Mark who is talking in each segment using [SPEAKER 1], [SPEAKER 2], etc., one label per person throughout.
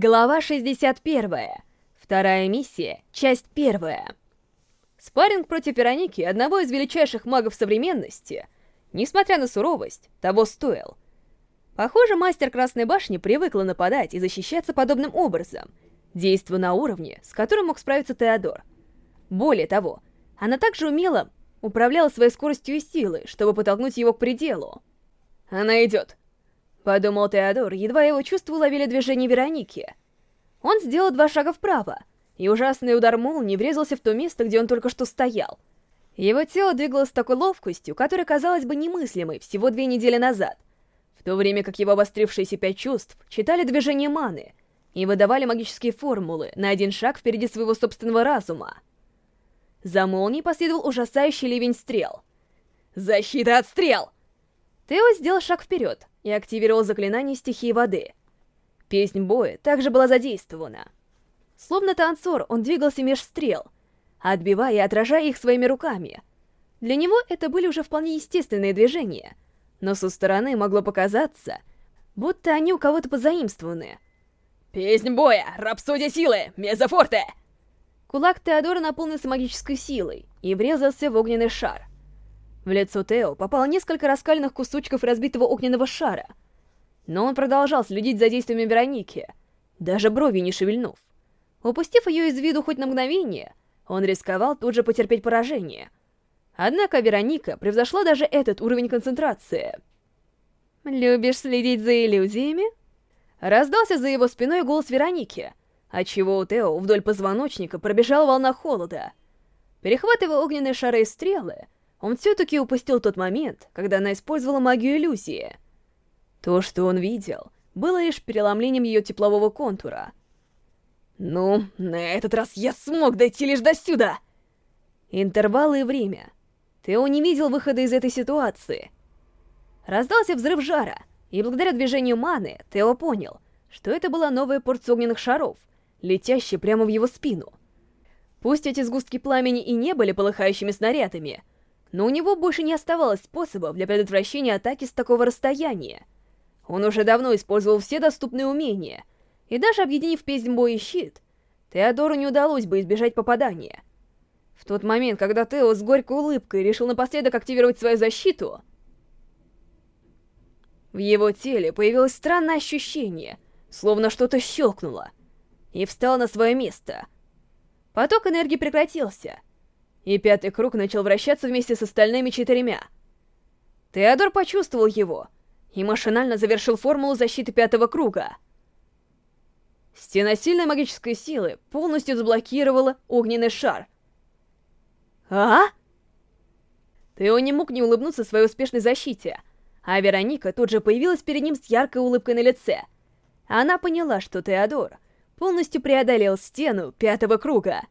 [SPEAKER 1] Глава 61. Вторая миссия, часть первая. Спарринг против Вероники, одного из величайших магов современности, несмотря на суровость, того стоил. Похоже, мастер Красной Башни привыкла нападать и защищаться подобным образом, действуя на уровне, с которым мог справиться Теодор. Более того, она также умело управляла своей скоростью и силой, чтобы подтолкнуть его к пределу. «Она идет», — подумал Теодор, едва его чувства уловили движение Вероники. Он сделал два шага вправо, и ужасный удар молнии врезался в то место, где он только что стоял. Его тело двигалось с такой ловкостью, которая казалась бы немыслимой всего две недели назад, в то время как его обострившиеся пять чувств читали движение маны и выдавали магические формулы на один шаг впереди своего собственного разума. За молнией последовал ужасающий ливень стрел. «Защита от стрел!» Тео сделал шаг вперед и активировал заклинание стихии воды. Песнь боя также была задействована. Словно танцор, он двигался меж стрел, отбивая и отражая их своими руками. Для него это были уже вполне естественные движения, но со стороны могло показаться, будто они у кого-то позаимствованы. «Песнь боя! Рапсодия силы! Мезофорте!» Кулак Теодора наполнился магической силой и врезался в огненный шар. В лицо Тео попало несколько раскаленных кусочков разбитого огненного шара, но он продолжал следить за действиями Вероники, даже брови не шевельнув. Упустив ее из виду хоть на мгновение, он рисковал тут же потерпеть поражение. Однако Вероника превзошла даже этот уровень концентрации. «Любишь следить за иллюзиями?» Раздался за его спиной голос Вероники, отчего у Тео вдоль позвоночника пробежала волна холода. Перехватывая огненные шары и стрелы, он все-таки упустил тот момент, когда она использовала магию иллюзии. То, что он видел, было лишь переломлением ее теплового контура. «Ну, на этот раз я смог дойти лишь до сюда!» Интервалы и время. Тео не видел выхода из этой ситуации. Раздался взрыв жара, и благодаря движению маны Тео понял, что это была новая порция огненных шаров, летящие прямо в его спину. Пусть эти сгустки пламени и не были полыхающими снарядами, но у него больше не оставалось способов для предотвращения атаки с такого расстояния. Он уже давно использовал все доступные умения, и даже объединив песнь и щит, Теодору не удалось бы избежать попадания. В тот момент, когда Тео с горькой улыбкой решил напоследок активировать свою защиту, в его теле появилось странное ощущение, словно что-то щелкнуло, и встал на свое место. Поток энергии прекратился, и пятый круг начал вращаться вместе с остальными четырьмя. Теодор почувствовал его и машинально завершил формулу защиты пятого круга. Стена сильной магической силы полностью заблокировала огненный шар. «А?» Тео не мог не улыбнуться своей успешной защите, а Вероника тут же появилась перед ним с яркой улыбкой на лице. Она поняла, что Теодор полностью преодолел стену пятого круга.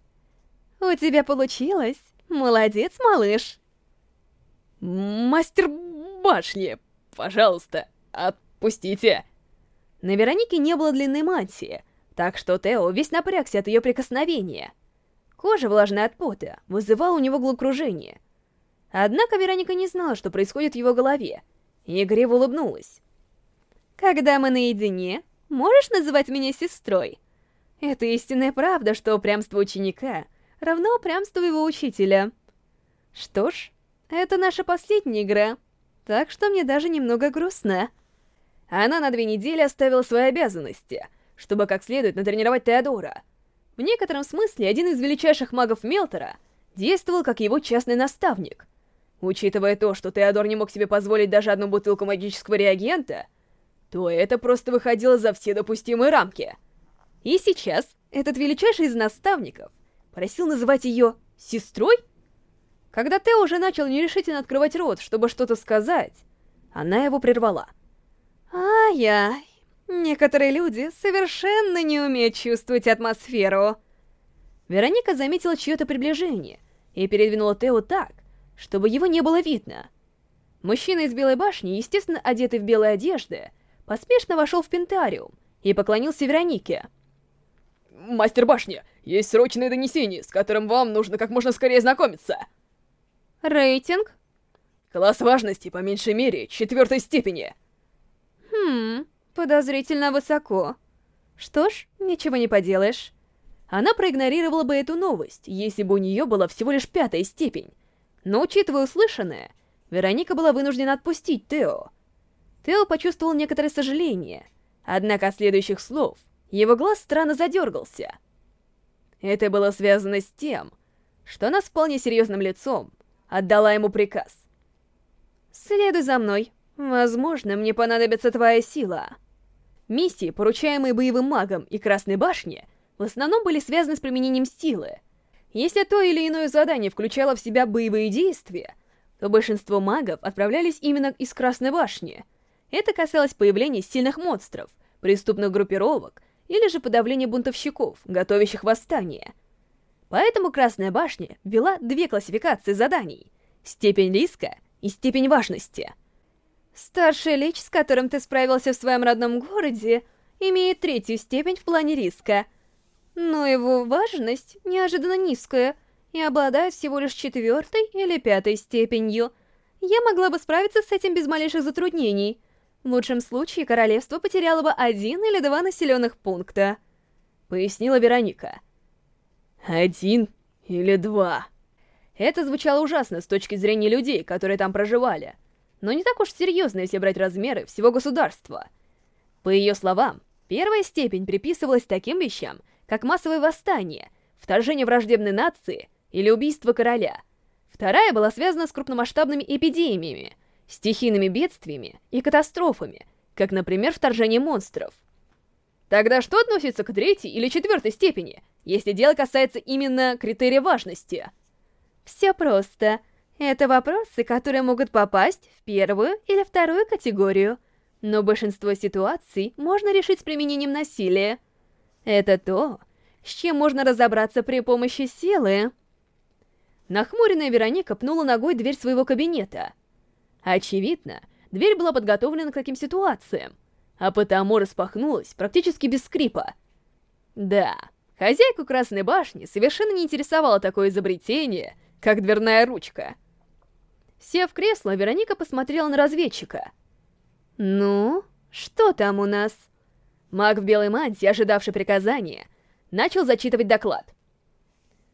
[SPEAKER 1] «У тебя получилось! Молодец, малыш!»
[SPEAKER 2] «Мастер башни, пожалуйста, отпустите!»
[SPEAKER 1] На Веронике не было длинной мантии, так что Тео весь напрягся от ее прикосновения. Кожа, влажная от пота, вызывала у него головокружение. Однако Вероника не знала, что происходит в его голове, и игриво улыбнулась. «Когда мы наедине, можешь называть меня сестрой?» Это истинная правда, что упрямство ученика равно упрямству его учителя. Что ж, это наша последняя игра, так что мне даже немного грустно. Она на две недели оставила свои обязанности, чтобы как следует натренировать Теодора. В некотором смысле один из величайших магов Мелтора действовал как его частный наставник. Учитывая то, что Теодор не мог себе позволить даже одну бутылку магического реагента, то это просто выходило за все допустимые рамки — и сейчас этот величайший из наставников просил называть ее «сестрой»? Когда Тео уже начал нерешительно открывать рот, чтобы что-то сказать, она его прервала. «Ай-яй, некоторые люди совершенно не умеют чувствовать атмосферу». Вероника заметила чье-то приближение и передвинула Тео так, чтобы его не было видно. Мужчина из Белой башни, естественно одетый в белые одежды, поспешно вошел в Пентариум и поклонился Веронике.
[SPEAKER 2] Мастер башни, есть срочное донесение, с которым вам нужно как можно скорее знакомиться.
[SPEAKER 1] Рейтинг?
[SPEAKER 2] Класс важности, по меньшей мере, четвертой степени.
[SPEAKER 1] Хм, подозрительно высоко. Что ж, ничего не поделаешь. Она проигнорировала бы эту новость, если бы у нее была всего лишь пятая степень. Но учитывая услышанное, Вероника была вынуждена отпустить Тео. Тео почувствовал некоторое сожаление, однако от следующих слов его глаз странно задергался. Это было связано с тем, что она с вполне серьезным лицом отдала ему приказ. «Следуй за мной. Возможно, мне понадобится твоя сила». Миссии, поручаемые боевым магом и Красной Башне, в основном были связаны с применением силы. Если то или иное задание включало в себя боевые действия, то большинство магов отправлялись именно из Красной Башни. Это касалось появления сильных монстров, преступных группировок или же подавления бунтовщиков, готовящих восстание. Поэтому Красная Башня ввела две классификации заданий — степень риска и степень важности — Старший лич, с которым ты справился в своем родном городе, имеет третью степень в плане риска. Но его важность неожиданно низкая и обладает всего лишь четвертой или пятой степенью. Я могла бы справиться с этим без малейших затруднений. В лучшем случае королевство потеряло бы один или два населенных пункта. Пояснила Вероника. Один или два. Это звучало ужасно с точки зрения людей, которые там проживали но не так уж серьезно, если брать размеры всего государства. По ее словам, первая степень приписывалась таким вещам, как массовое восстание, вторжение враждебной нации или убийство короля. Вторая была связана с крупномасштабными эпидемиями, стихийными бедствиями и катастрофами, как, например, вторжение монстров. Тогда что относится к третьей или четвертой степени, если дело касается именно критерия важности? Все просто. Это вопросы, которые могут попасть в первую или вторую категорию, но большинство ситуаций можно решить с применением насилия. Это то, с чем можно разобраться при помощи силы. Нахмуренная Вероника пнула ногой дверь своего кабинета. Очевидно, дверь была подготовлена к таким ситуациям, а потому распахнулась практически без скрипа. Да, хозяйку Красной Башни совершенно не интересовало такое изобретение, как дверная ручка — Сев в кресло, Вероника посмотрела на разведчика. «Ну, что там у нас?» Маг в белой мантии, ожидавший приказания, начал зачитывать доклад.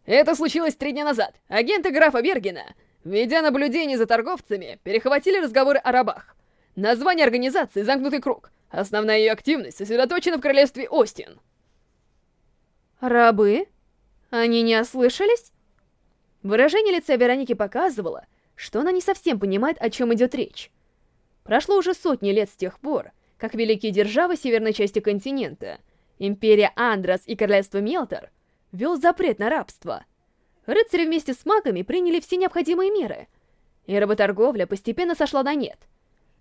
[SPEAKER 1] «Это случилось три дня назад. Агенты графа Бергена, ведя наблюдение за торговцами, перехватили разговоры о рабах. Название организации «Замкнутый круг». Основная ее активность сосредоточена в королевстве Остин. «Рабы? Они не ослышались?» Выражение лица Вероники показывало, что она не совсем понимает, о чем идет речь. Прошло уже сотни лет с тех пор, как великие державы северной части континента, империя Андрос и королевство Мелтор, вел запрет на рабство. Рыцари вместе с магами приняли все необходимые меры, и работорговля постепенно сошла на нет.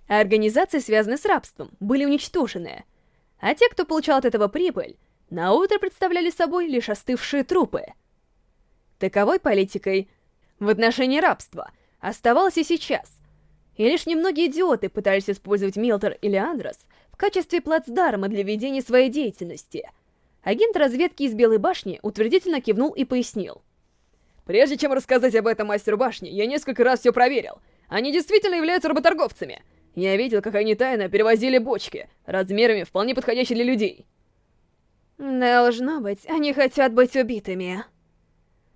[SPEAKER 1] А организации, связанные с рабством, были уничтожены, а те, кто получал от этого прибыль, на утро представляли собой лишь остывшие трупы. Таковой политикой в отношении рабства – оставалось и сейчас. И лишь немногие идиоты пытались использовать Милтер или Андрос в качестве плацдарма для ведения своей деятельности. Агент разведки из Белой башни утвердительно кивнул и пояснил. «Прежде чем рассказать об этом мастеру башни, я несколько раз все проверил. Они действительно являются работорговцами. Я видел, как они тайно перевозили бочки, размерами вполне подходящие для людей». «Должно быть, они хотят быть убитыми».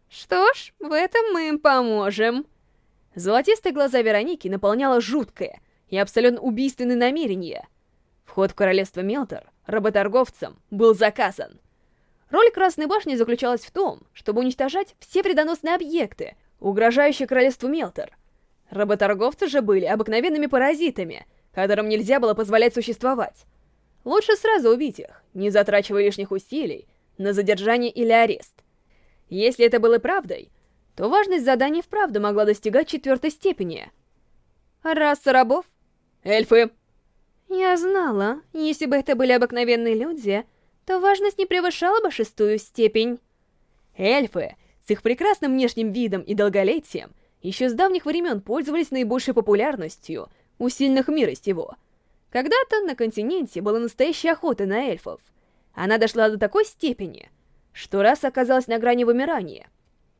[SPEAKER 1] «Что ж, в этом мы им поможем», Золотистые глаза Вероники наполняло жуткое и абсолютно убийственное намерение. Вход в королевство Мелтор работорговцам был заказан. Роль Красной Башни заключалась в том, чтобы уничтожать все вредоносные объекты, угрожающие королевству Мелтор. Работорговцы же были обыкновенными паразитами, которым нельзя было позволять существовать. Лучше сразу убить их, не затрачивая лишних усилий на задержание или арест. Если это было правдой, то важность задания вправду могла достигать четвертой степени. Раса рабов? Эльфы. Я знала, если бы это были обыкновенные люди, то важность не превышала бы шестую степень. Эльфы, с их прекрасным внешним видом и долголетием, еще с давних времен пользовались наибольшей популярностью у сильных мира сего. Когда-то на континенте была настоящая охота на эльфов. Она дошла до такой степени, что раз оказалась на грани вымирания —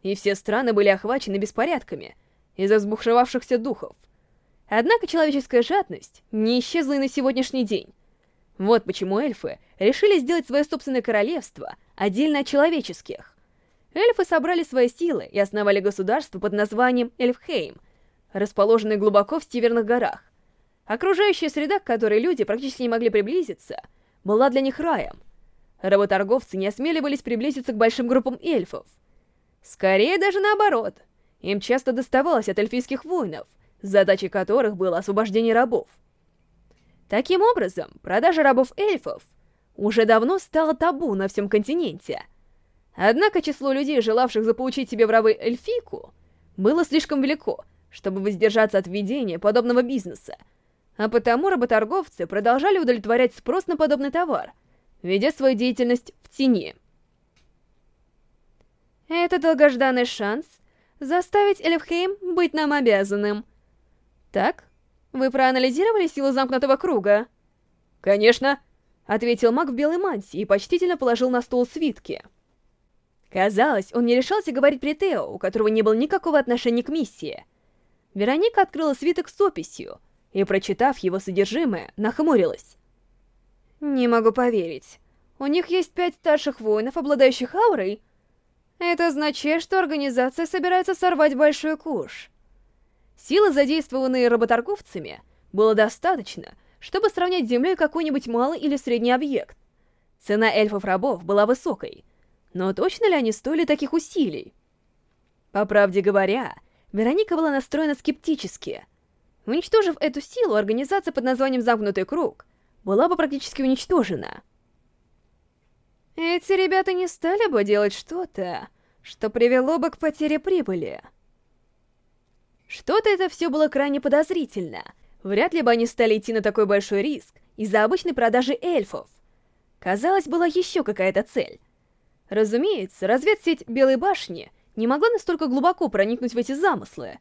[SPEAKER 1] и все страны были охвачены беспорядками из-за взбухшевавшихся духов. Однако человеческая жадность не исчезла и на сегодняшний день. Вот почему эльфы решили сделать свое собственное королевство отдельно от человеческих. Эльфы собрали свои силы и основали государство под названием Эльфхейм, расположенное глубоко в северных горах. Окружающая среда, к которой люди практически не могли приблизиться, была для них раем. Работорговцы не осмеливались приблизиться к большим группам эльфов. Скорее даже наоборот. Им часто доставалось от эльфийских воинов, задачей которых было освобождение рабов. Таким образом, продажа рабов-эльфов уже давно стала табу на всем континенте. Однако число людей, желавших заполучить себе в рабы эльфийку, было слишком велико, чтобы воздержаться от ведения подобного бизнеса, а потому работорговцы продолжали удовлетворять спрос на подобный товар, ведя свою деятельность в тени. Это долгожданный шанс заставить Эльфхейм быть нам обязанным. Так? Вы проанализировали силу замкнутого круга?
[SPEAKER 2] Конечно,
[SPEAKER 1] ответил маг в белой мантии и почтительно положил на стол свитки. Казалось, он не решался говорить при Тео, у которого не было никакого отношения к миссии. Вероника открыла свиток с описью и, прочитав его содержимое, нахмурилась. «Не могу поверить. У них есть пять старших воинов, обладающих аурой? Это означает, что организация собирается сорвать большой куш». Силы, задействованные работорговцами, было достаточно, чтобы сравнять с Землей какой-нибудь малый или средний объект. Цена эльфов-рабов была высокой, но точно ли они стоили таких усилий? По правде говоря, Вероника была настроена скептически. Уничтожив эту силу, организация под названием «Замкнутый круг» была бы практически уничтожена. Эти ребята не стали бы делать что-то, что привело бы к потере прибыли. Что-то это все было крайне подозрительно. Вряд ли бы они стали идти на такой большой риск из-за обычной продажи эльфов. Казалось, была еще какая-то цель. Разумеется, разведсеть Белой башни не могла настолько глубоко проникнуть в эти замыслы.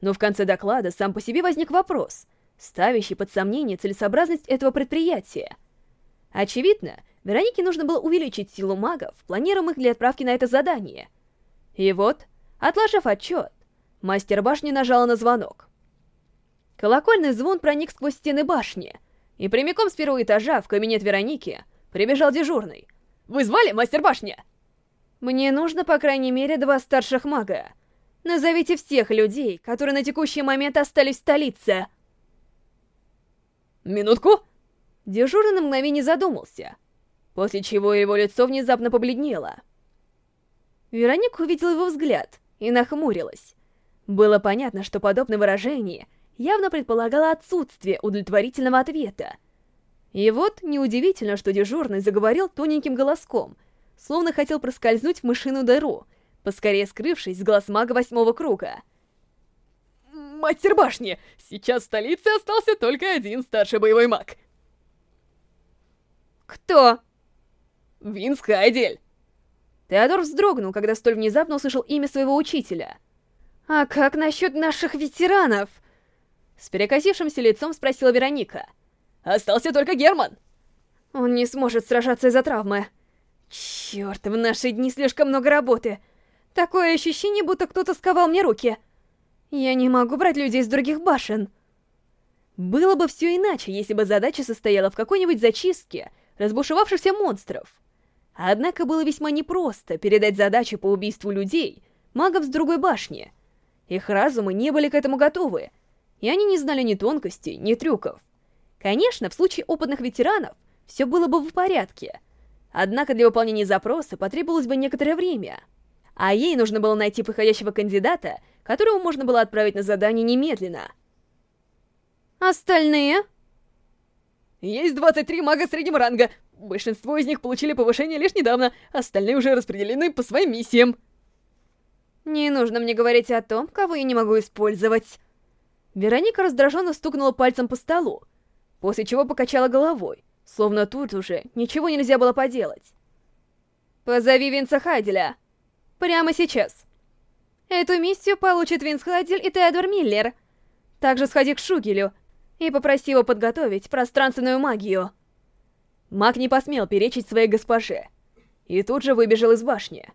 [SPEAKER 1] Но в конце доклада сам по себе возник вопрос, ставящий под сомнение целесообразность этого предприятия. Очевидно, Веронике нужно было увеличить силу магов, планируемых для отправки на это задание. И вот, отложив отчет, Мастер башни нажала на звонок. Колокольный звон проник сквозь стены башни, и прямиком с первого этажа в кабинет Вероники прибежал дежурный. «Вы звали, мастер башни?» «Мне нужно, по крайней мере, два старших мага. Назовите всех людей, которые на текущий момент остались в столице».
[SPEAKER 2] «Минутку!»
[SPEAKER 1] Дежурный на мгновение задумался, после чего его лицо внезапно побледнело. Вероника увидела его взгляд и нахмурилась. Было понятно, что подобное выражение явно предполагало отсутствие удовлетворительного ответа. И вот неудивительно, что дежурный заговорил тоненьким голоском, словно хотел проскользнуть в мышиную дыру, поскорее скрывшись с глаз мага восьмого круга.
[SPEAKER 2] «Мастер башни! Сейчас в столице остался только один старший боевой маг!»
[SPEAKER 1] «Кто?»
[SPEAKER 2] «Винс Хайдель!»
[SPEAKER 1] Теодор вздрогнул, когда столь внезапно услышал имя своего учителя — «А как насчет наших ветеранов?» С перекосившимся лицом спросила Вероника.
[SPEAKER 2] «Остался только Герман!»
[SPEAKER 1] «Он не сможет сражаться из-за травмы. Черт, в наши дни слишком много работы. Такое ощущение, будто кто-то сковал мне руки. Я не могу брать людей из других башен». Было бы все иначе, если бы задача состояла в какой-нибудь зачистке разбушевавшихся монстров. Однако было весьма непросто передать задачу по убийству людей магов с другой башни — их разумы не были к этому готовы, и они не знали ни тонкостей, ни трюков. Конечно, в случае опытных ветеранов все было бы в порядке, однако для выполнения запроса потребовалось бы некоторое время, а ей нужно было найти подходящего кандидата, которого можно было отправить на задание немедленно. Остальные?
[SPEAKER 2] Есть 23 мага среднего ранга. Большинство из них получили повышение лишь недавно, остальные уже распределены по своим миссиям.
[SPEAKER 1] Не нужно мне говорить о том, кого я не могу использовать. Вероника раздраженно стукнула пальцем по столу, после чего покачала головой, словно тут уже ничего нельзя было поделать. «Позови Винса Хайделя. Прямо сейчас. Эту миссию получит Винс Хайдель и Теодор Миллер. Также сходи к Шугелю и попроси его подготовить пространственную магию». Маг не посмел перечить своей госпоже, и тут же выбежал из башни.